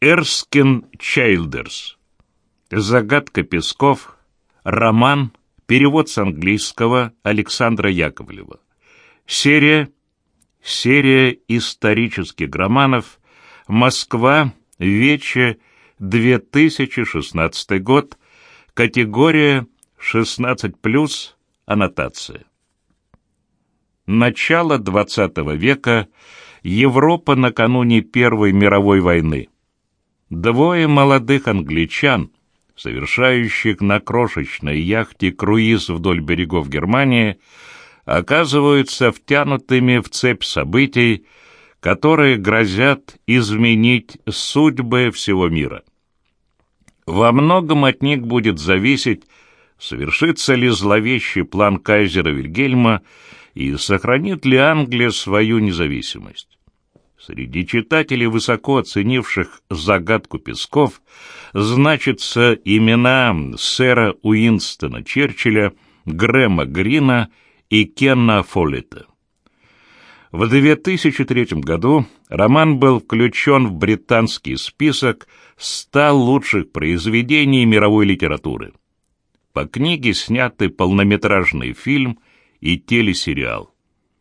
Эрскин Чайлдерс. Загадка песков. Роман. Перевод с английского Александра Яковлева. Серия. Серия исторических романов. Москва. Вече. 2016 год. Категория 16+, аннотация. Начало XX века. Европа накануне Первой мировой войны. Двое молодых англичан, совершающих на крошечной яхте круиз вдоль берегов Германии, оказываются втянутыми в цепь событий, которые грозят изменить судьбы всего мира. Во многом от них будет зависеть, совершится ли зловещий план кайзера Вильгельма и сохранит ли Англия свою независимость. Среди читателей, высоко оценивших загадку Песков, значатся имена сэра Уинстона Черчилля, Грэма Грина и Кенна Фоллета. В 2003 году роман был включен в британский список 100 лучших произведений мировой литературы. По книге сняты полнометражный фильм и телесериал.